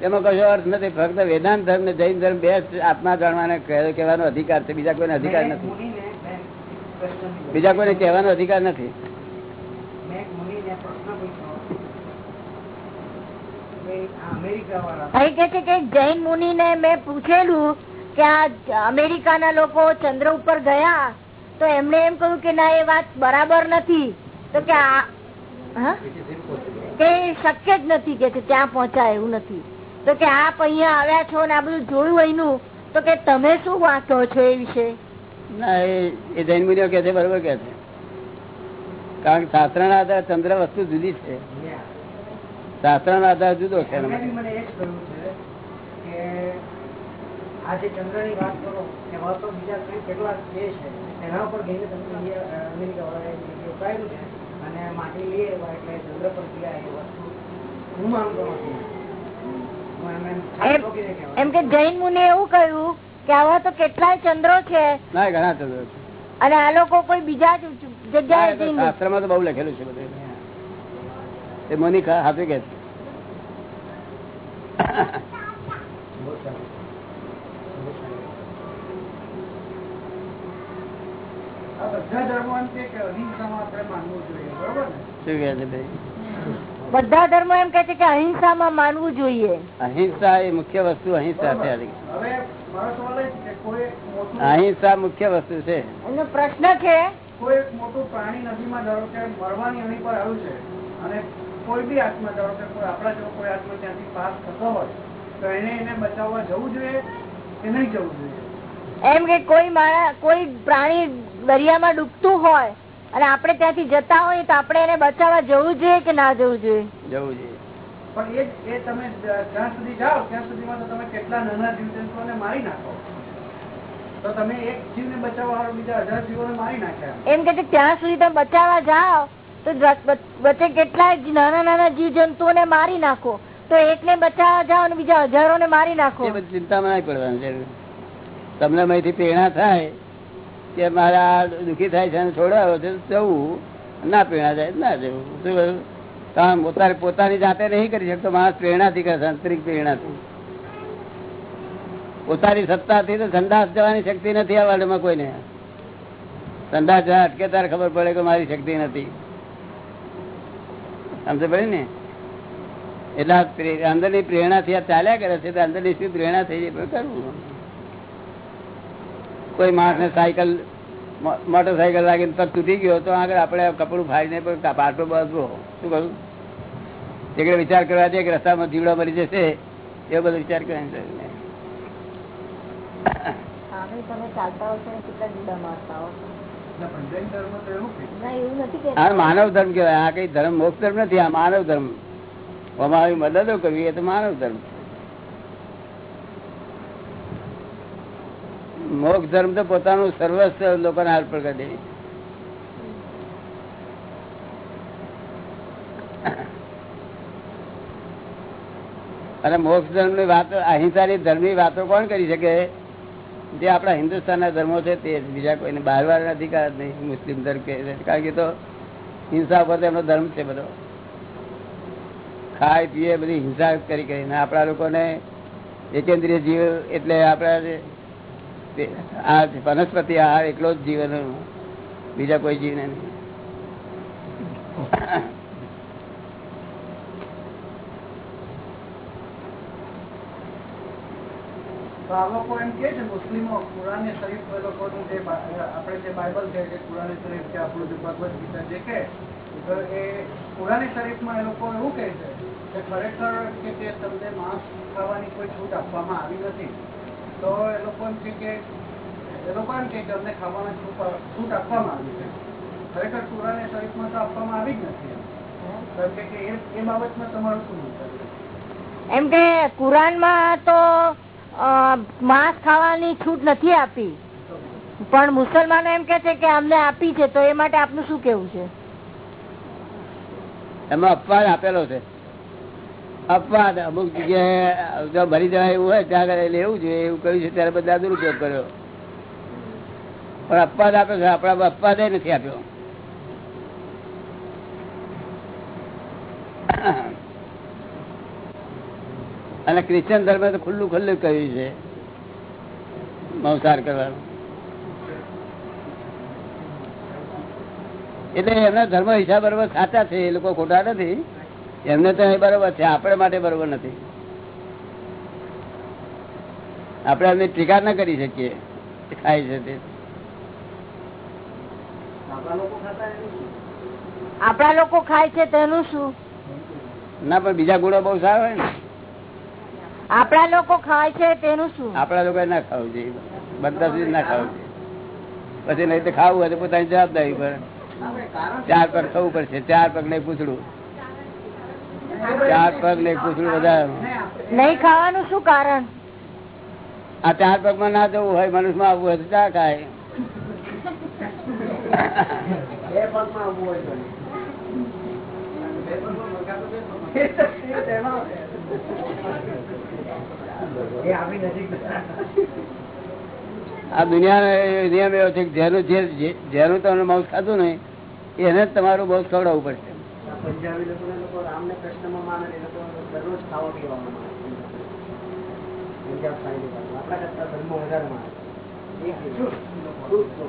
એનો કશો અર્થ નથી. ફક્ત વેદાંત ધર્મ ને જૈન ધર્મ બે આત્મા જાણવાને કહેવાનો અધિકાર છે. બીજા કોઈને અધિકાર નથી. ની બીજા કોઈને કહેવાનો અધિકાર નથી. મેં પ્રશ્ન અહીં કે છે કે જૈન મુનિ ને મેં પૂછેલું કે આ અમેરિકાના લોકો ચંદ્ર ઉપર ગયા તો એમણે એમ કહ્યું કે ના એ વાત બરાબર નથી. તો કે આ કે શક્ય જ નથી કે ત્યાં પહોંચાય એવું નથી. તો કે આપ અહીંયા આવ્યા છો ને આ બધું જોયું અહીંનું તો કે તમે શું વાંચો છો એ વિશે? ના એ એ જૈન મુનિઓ કે છે બરોબર કે છે. કારણ કે શાસ્ત્ર ના આધારે ચંદ્ર વસ્તુ જુદી છે. શાસ્ત્ર નો આધાર જુદો છે એના એમણે બી માટે. મને એ જ કહ્યું છે કે આ જે ચંદ્રની વાત કરો એવા તો બીજા કઈ કેટલા દેશ છે. એના ઉપર જઈને તમે ઇન્ડિયા અમેરિકાવાળાએ રોકાયેલું છે અને માટી લઈ આવ્યા એટલે ચંદ્ર પર ગયા એ વસ્તુ હું માનતો નથી. એમ એમ ખાસ એમ- ઠોકીને કહેવાય. એમ કે જૈન મુનિ એવું કહ્યું કે આવા તો કેટલાય ચંદ્રો છે. ના ઘણા ચંદ્ર છે. અને આ લોકો કોઈ બીજા જગ્યાએ શાસ્ત્રમાં તો બહુ લખેલું છે બધું. એ મુનિ હાથે કે બધા ધર્મો એમ કે કે અહિંસામાં આપણે માનવું જોઈએ બરોબર ને શું કે છે ભાઈ? બધા ધર્મો એમ કે અહિંસા માં માનવું જોઈએ. અહિંસા એ મુખ્ય વસ્તુ અહિંસા છે આ જગ્યાએ. હવે મારો સવાલ એ છે કે કોઈ મોટું અહિંસા મુખ્ય વસ્તુ છે. એનો પ્રશ્ન છે. કોઈ મોટું પ્રાણી નદીમાં ધારો કે મરવાની એની પર આવ્યું છે અને કોઈ બી આત્મા ધારો કે કોઈ આપણા જેવો કોઈ આત્મા ત્યાંથી પાસ થતો હોય તો એને એને બચાવવા જવું જોઈએ કે નહીં જવું જોઈએ? એમ કે કોઈ માણસ કોઈ પ્રાણી દરિયામાં ડૂબતું હોય અને આપણે ત્યાંથી જતા હોય તો આપણે એને બચાવવા જવું જોઈએ કે ના જવું જોઈએ? જવું જોઈએ. પણ એ એ તમે જ્યાં સુધી જાઓ ત્યાં સુધીમાં તો તમે કેટલા નાના જીવજંતુઓને મારી નાખો. તો તમે એક જીવને બચાવવા બીજા હજાર જીવોને મારી નાખ્યા. એમ કે ત્યાં સુધી તમે બચાવવા જાઓ તો વચ્ચે કેટલાય નાના નાના જીવ જંતુઓને મારી નાખો. તો એકને બચાવવા જાઓ અને બીજા હજારો ને મારી નાખો. એ બધી ચિંતામાં નહીં પડવાની જરૂર. તમને અહીંથી પ્રેરણા થાય કે મારા દુઃખી થાય છે છોડાવો છે જવું. ના પ્રેરણા જાય ના જવું. શું કારણ પોતાની પોતાની જાતે નહીં કરી શકતો. માણસ પ્રેરણાથી કરે આંતરિક પ્રેરણાથી. પોતાની સત્તાથી તો સંદાસ જવાની શક્તિ નથી આ વર્લ્ડમાં કોઈને. સંદાસ જવા અટકે ત્યારે ખબર પડે કે મારી શક્તિ નથી. સમજ ભાઈ ને? એટલે અંદરની પ્રેરણાથી આ ચાલ્યા કરે છે તો અંદરની શું પ્રેરણા થઈ જાય? કરવું કોઈ માણસને સાયકલ મોટરસાયકલ લાગીને પગ તૂટી ગયો તો આગળ આપણે કપડું ફાડીને પાટો બાંધવો. શું કહ્યું તે વિચાર કરવા દે કે રસ્તામાં જીવડા મરી જશે, એવો બધો વિચાર કરે. તમે ચાલતા હો કેટલા જીવડા મારતા હો છો એટલે પંજાબી ધર્મ તો એવું કે ના એવું નથી કે આ માનવ ધર્મ કેવાય આ કઈ ધર્મ મોક્ષ ધર્મ નથી આ માનવ ધર્મ. અમારી મદદો કરવી એ તો માનવ ધર્મ. મોક્ષ ધર્મ તો પોતાનું સર્વસ્વ લોકોને અર્પણ કરી દેવી. અને મોક્ષ ધર્મની વાતો અહિંસાની ધર્મની વાતો કોણ કરી શકે? જે આપણા હિન્દુસ્તાનના ધર્મો છે તે બીજા કોઈને બહાર વાર અધિકાર નહીં, મુસ્લિમ ધર્મ કે કારણ કે તો હિંસા પર એમનો ધર્મ છે બધો. ખાય, પીએ, બધી હિંસા કરી કરીને આપણા લોકોને એકેન્દ્રીય જીવ એટલે આપણા આ વનસ્પતિ આહાર એકલો જ જીવન બીજા કોઈ જીવ નહીં. તો એમ કે છે, મુસ્લિમો કુરાને શરીફ એ લોકોનું જે આપણે જે બાઇબલ છે જે કુરાને શરીફ છે, આપણું જે ભગવદ્ ગીતા જે કે એ કુરાને શરીફમાં એ લોકો એવું કહે છે કે ખરેખર કે તે તમને માંસ ખાવાની કોઈ છૂટ આપવામાં આવી નથી, તો એ લોકો એમ કે, એ લોકો એમ કે અમને ખાવાની છૂટ આપવામાં આવી છે. ખરેખર કુરાને શરીફમાં તો આપવામાં આવી જ નથી એમ. કે એ બાબતમાં તમારું શું એમ કે કુરાનમાં તો માંસ ખાવાની છૂટ નથી આપી. પણ મુસલમાનો એમ કે છે કે અમને આપી છે, તો એ માટે આપનું શું કેવું છે? એમાં અપવાદ આપેલો છે. અપવાદ, અમુક જગ્યાએ ભરી જવાય એવું હોય, ત્યાં આગળ લેવું જોઈએ એવું કર્યું છે, ત્યારે બધા દુરુપયોગ કર્યો. પણ અપવાદ આપ્યો છે, આપણા અપવાદ નથી આપ્યો. અને ક્રિશ્ચિયન ધર્મ તો ખુલ્લું ખુલ્લું કહ્યું છે. મંસાર કરવાનું. એટલે એમના ધર્મ હિસાબ બરોબર સાચા છે એ લોકો ખોટા નથી. એમને તો એ બરોબર છે આપણે માટે બરોબર નથી. આપણે એમની ટીકા ના કરી શકીએ. ખાય છે તે? આપણા લોકો ખાય છે તેનું શું? ના પણ બીજા ગુણો બહુ સારા હોય ને. આપણા લોકો ખાય છે તેનું શું? આપણા લોકો ના ખાવું જોઈએ. બનતા સુધી ના ખાવું છે પછી નહીં તો ખાવું હોય તો પોતાની જવાબદારી પર. ચાર પગ થવું પડશે. ચાર પગ નહીં પૂછડું. ચાર પગ નહીં પૂછડું બધા. નહીં ખાવાનું શું કારણ? આ ચાર પગમાં ના જવું હોય મનુષ્યમાં આવવું હોય તો ચા ખાય. બે પગમાં આવવું હોય તો. બે આ દુનિયાનો એ નિયમ એવો છે જેનું જે જે- જેનું તમે માઉસ ખાતું નહીં એને જ તમારું બહુ ખવડાવવું પડશે. લોકો લોકો લોકો આપણા હિન્દુ ધર્મો લોકો લોકો લોકો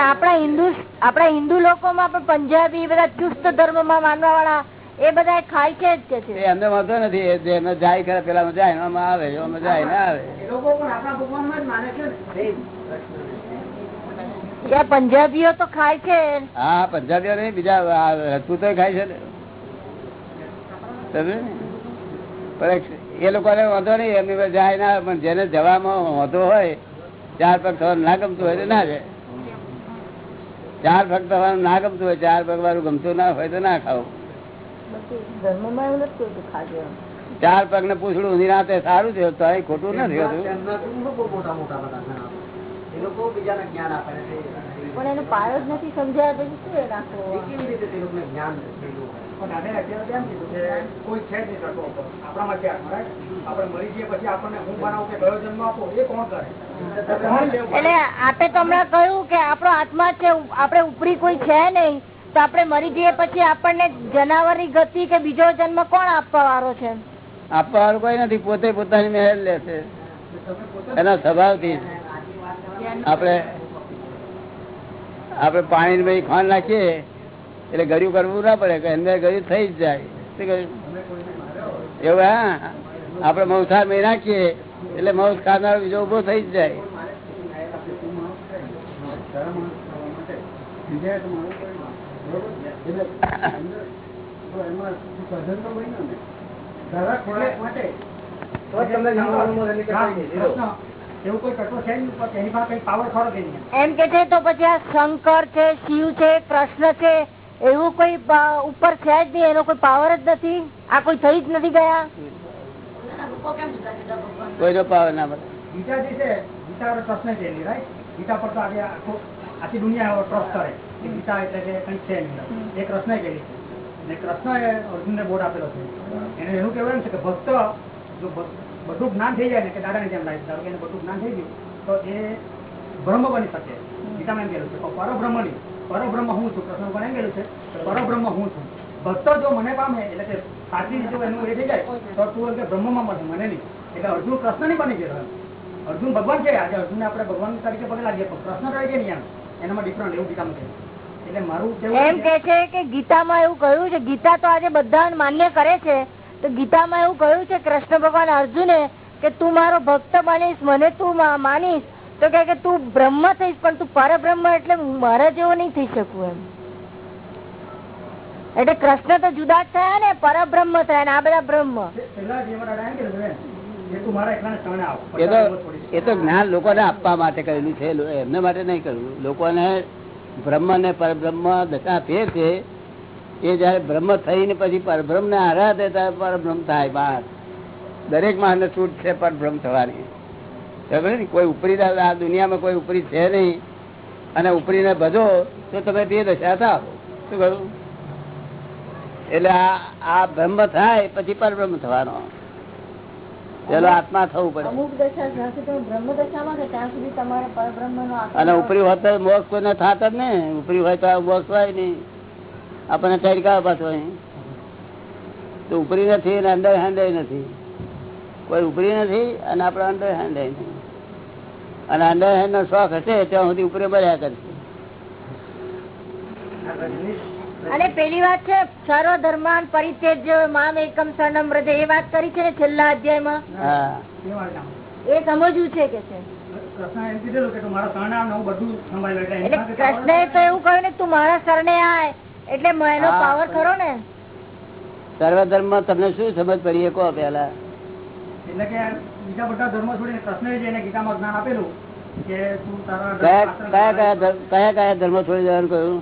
આપણા હિન્દુ આપણા હિન્દુ લોકોમાં પણ પંજાબી બધા ચુસ્ત ધર્મમાં માનવા વાળા એ બધા ખાય છે જ કે છે. એમને વાંધો નથી એ જેને જાય ખરા પેલા જાય એમાં આવે એમાં જાય ના આવે. એ લોકો પણ આપણા ભગવાનમાં જ માને છે ને. પંજાબીઓ તો ખાય છે. હા પંજાબીઓ નહીં બીજા રજપૂતો ખાય છે ને? પણ એ લોકોને વાંધો નહીં એમની પાસે જાય ના પણ જેને જવામાં વાંધો હોય ચાર પગ થવાનું ના ગમતું હોય તો ના જાય. ચાર પગ થવાનું ના ગમતું હોય ચાર પગ વાળું ગમતું ના હોય તો ના ખાવું. ચાર પગ ને પૂછડું નિરાતે સારું થયું તો ખોટું નથી હોતું. તેમના શું લોકો મોટા મોટા બધા ઘણા. એ લોકો બીજાને જ્ઞાન આપે છે પણ એનો પાયો જ નથી સમજાયા પછી શું એ નાખવો કેવી રીતે તે લોકોને જ્ઞાન થયેલું હોય? પણ દાદાએ અત્યારે કેમ કીધું કે કોઈ છે જ નહીં આપણામાં છે, આપણે મરી જઈએ પછી આપણને હું બનાવું કે કયો જન્મ આપો એ કોણ કરે? એટલે આપે તો હમણાં કહ્યું કે આપણો આત્મા છે આપણે ઉપરી કોઈ છે નહીં. તો આપણે મરી જઈએ પછી આપણને જનાવરની ગતિ કે બીજો જન્મ કોણ આપવા વાળો છે આપવા વાળો કોઈ નથી પોતે પોતાની મહેલ લે છે એના સ્વભાવથી આપણે આપણે પાણી ભાઈ ખાંડ નાખીએ એટલે ગળ્યું કરવું ના પડે કે અંદર ગળ્યું થઈ જ જાય? એવું હા આપણે મૌસાર મેં નાખીએ એટલે મૌસ ખાનાર બીજો ઊભો થઈ જ જાય એમ કે છે તો પછી આ શંકર છે શિવ છે કૃષ્ણ છે એવું કોઈ ઉપર છે જ નહીં એનો કોઈ પાવર જ નથી? આ કોઈ થઈ જ નથી ગયા? કોઈનો પાવર ના મળે. ગીતા જે છે ગીતા પ્રશ્ન છે રાઈટ ગીતા પર તો આજે આખી દુનિયા ટ્રસ્ટ કરે. કે ગીતા એટલે કે કંઈક છે નહીં. એ કૃષ્ણએ કહી છે ને કૃષ્ણએ અર્જુનને બોર્ડ આપેલો છે. એને એનું કહેવાય છે કે ભક્ત જો બધું જ્ઞાન થઈ જાય ને કે દાદાની જેમ લાગે ધારો કે એને બધું જ્ઞાન થઈ ગયું તો એ બ્રહ્મ બની શકે. ગીતામાં એમ કહેલું છે પરબ્રહ્મ નહીં પરબ્રહ્મ હું છું. કૃષ્ણ પણ એમ કહેલું છે પરબ્રહ્મ હું છું. ભક્ત જો મને પામે એટલે કે સાચી રીતે એનું એ થઈ જાય તો તું એમ કે બ્રહ્મમાં મળશે મને નહીં. એટલે અર્જુન કૃષ્ણ નહીં બની ગયો અર્જુન ભગવાન છે આજે અર્જુનને આપણે ભગવાન તરીકે પગે લાગીએ પણ કૃષ્ણ તરીકે નહીં એમ? એનામાં ડિફરન્ટ એવું ગીતામાં કહે એમ કે છે કે ગીતામાં એવું કહ્યું છે ગીતા તો આજે બધા માન્ય કરે છે તો ગીતામાં એવું કહ્યું છે કૃષ્ણ ભગવાન અર્જુને કે તું મારો ભક્ત બનીશ મને તું માનીશ. તો કે તું બ્રહ્મ થઈશ પણ તું પરબ્રહ્મ એટલે મારા જેવો નહીં થઈ શકું એમ. એટલે કૃષ્ણ તો જુદા જ થયા ને પરબ્રહ્મ થયા ને આ બધા બ્રહ્મ. એ તો જ્ઞાન લોકોને આપવા માટે કરેલું છે એમને માટે નહીં કરવું લોકોને બ્રહ્મ ને પરબ્રહ્મ દશા ફેર છે, એ જયારે બ્રહ્મ થઈને પછી પરબ્રહ્મ ને આરાધે ત્યારે પરબ્રહ્મ થાય બહાર દરેક માણસને છૂટ છે પરબ્રહ્મ થવાની. ખબર ને? કોઈ ઉપરી આ દુનિયામાં કોઈ ઉપરી છે નહીં. અને ઉપરીને ભજો, તો તમે તે દશા થાવ શું કહ્યું? એટલે આ બ્રહ્મ થાય, પછી પરબ્રહ્મ થવાનો. પેલો આત્મા થવું પડે. અમુક દશા જ્યાં સુધી તમે બ્રહ્મ દશામાં છે ત્યાં સુધી તમારે પરબ્રહ્મ નો અને ઉપરી હોત તો મોક્ષ કોઈને થાત જ ને ઉપરી હોય તો મોક્ષ હોય નહીં. આપણને ટેરકા પાછો તો ઉપરી નથી અને અંદર હેન્ડ નથી. કોઈ ઉપરી નથી અને આપણે અંદર હેન્ડ નહીં અને અંદર હેન્ડ નો શોખ હશે ત્યાં સુધી ઉપરી બળ્યા કરશે. અને પેલી વાત છે સર્વ ધર્માન પરિત્યજ મામ એકમ શરણમ વ્રજે એ વાત કરી છે ને છેલ્લા અધ્યાયમાં? એ સમજવું છે કે છે. તું મારા શરણે એવું કહ્યું ને તું મારા આય. એટલે મ- એનો પાવર ખરો ને. સર્વધર્મ તમને શું સમજ પડીએ કહો પેલા એટલે કે બીજા બધા ધર્મો છોડીને કૃષ્ણએ જે એને ગીતામાં જ્ઞાન આપેલું કે તું તારા કયા કયા કયા કયા કયા ધર્મ છોડી દેવાનું કહ્યું?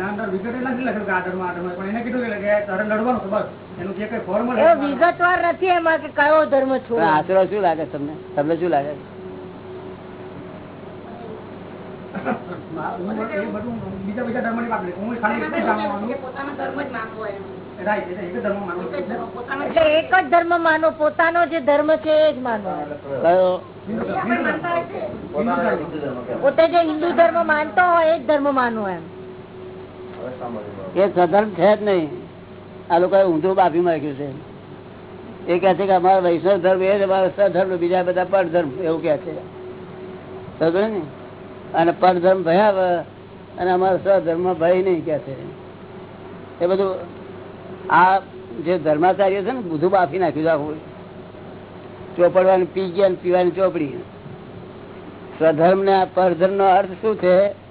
એના અંદર વિગતે નથી લખ્યું કે આ ધર્મ આ ધર્મ? પણ એને કીધું કે કે તારે લડવાનું છે બસ. એનું જે કઈ ફોર્મલ એવો વિગતવાર નથી એમાં કે કયો ધર્મ પણ આશરો શું લાગે તમને? તમને શું લાગે? બીજા બીજા ધર્મની વાત હું ખાલી એટલું જાણવાનું રાઈટ એટલે એક જ ધર્મ એટલે એક જ ધર્મ માનો પોતાનો જે ધર્મ છે એ જ માનો. કયો? હિન્દુ ધર્મ. હિન્દુ ધર્મ. પોતે જે હિન્દુ ધર્મ માનતો હોય એ જ ધર્મ માનો એમ. એ સધર્મ છે જ નહીં. આ લોકોએ ઊંધું બાફી નાખ્યું છે. એ કહે છે કે અમારો વૈષ્ણવ ધર્મ એ જ અમારો સધર્મ, બીજા બધા પરધર્મ એવું કહે છે. સમજો ને? અને પરધર્મ ભયા અને અમારો સધર્મ ભય નહીં કહે છે. એ બધું આ જે ધર્માચાર્ય છે ને, બધું બાફી નાખ્યું આખું. ચોપડવાની પી ગયા પીવાની ચોપડી. સ્વધર્મ ને પરધર્મ નો અર્થ શું છે?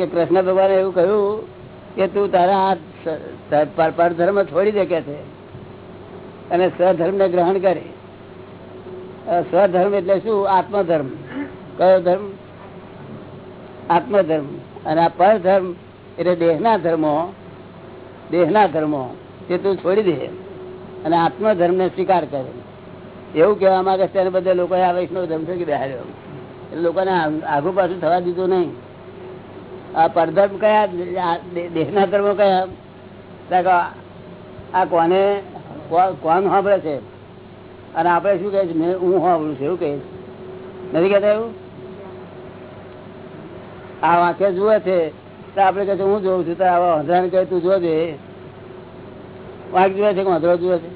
કે કૃષ્ણ ભગવાને એવું કહ્યું કે તું તારા પરધર્મ છોડી દે કે છે. અને સ્વધર્મ ને ગ્રહણ કરે. સ્વધર્મ એટલે શું? આત્મધર્મ. કયો ધર્મ? આત્મધર્મ. અને આ પરધર્મ એટલે દેહના ધર્મો. દેહના ધર્મો તે તું છોડી દે અને આત્મધર્મ ને સ્વીકાર કરે. એવું કહેવા માંગે છે બધા બધે લોકો આ વૈષ્ણવ ધર્મ છે કે બેહાર્યો એટલે લોકોને આ- આગુ પાછું થવા દીધું નહીં. આ પરધર્મ કયા દેશના ધર્મો કયા? આ કોને કોણ સાંભળે છે? અને આપણે શું કહે છે? હું સાંભળું છું, એવું કહે નથી કહેતા એવું? આ વાંખે જુએ છે. તો આપણે કહે છે, હું જોઉં છું. તો આવા વાંધરાને કહે, તું જોજે વાંક જુએ છે કે વાંધરો જુએ છે?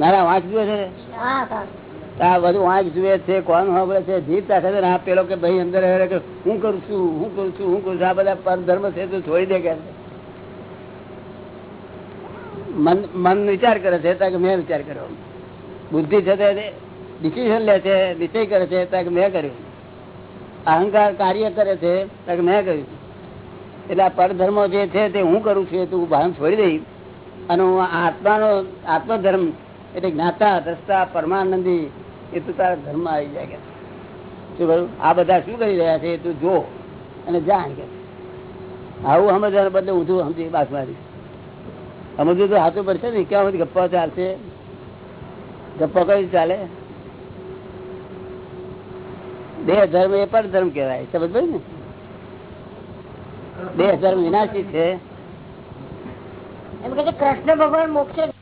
ના વાંક જુએ છે? આ બધું વાંક જુએ છે, કોણ સાંભળે છે? જીભ રાખે પેલો કે ભાઈ અંદર હું કરું છું, હું કરું છું, હું કરું છું, આ બધા પરધર્મ છે તો છોડી દે કે. મન વિચાર કરે છે, ત્યાં મેં વિચાર કર્યો. બુદ્ધિ છે ડિસિઝન લે છે નિશ્ચય કરે છે, ત્યાં મેં કર્યું. અહંકાર કાર્ય કરે છે, ત્યાં મેં કર્યું. એટલે આ પરધર્મો જે છે તે હું કરું છું એ તું ભાન છોડી દઈ અને હું આત્માનો, આત્મધર્મ, એટલે જ્ઞાતા, દ્રષ્ટા, પરમાનંદી એ તું તારા ધર્મ આવી જાય કે. શું કરું આ બધા શું કરી રહ્યા છે એ તું જો અને જાણ કે. આવું સમજવાના બદલે ઊંધું સમજી બાસ મારી. સમજવું તો હાથું પડશે ને, ક્યાં બધી ગપ્પા ચાલશે? ગપ્પા કઈ ચાલે? બે ધર્મ એ પણ ધર્મ કહેવાય સમજ ભાઈ ને? બે ધર્મ વિનાશી છે. એમ કે કૃષ્ણ ભગવાન મોક્ષે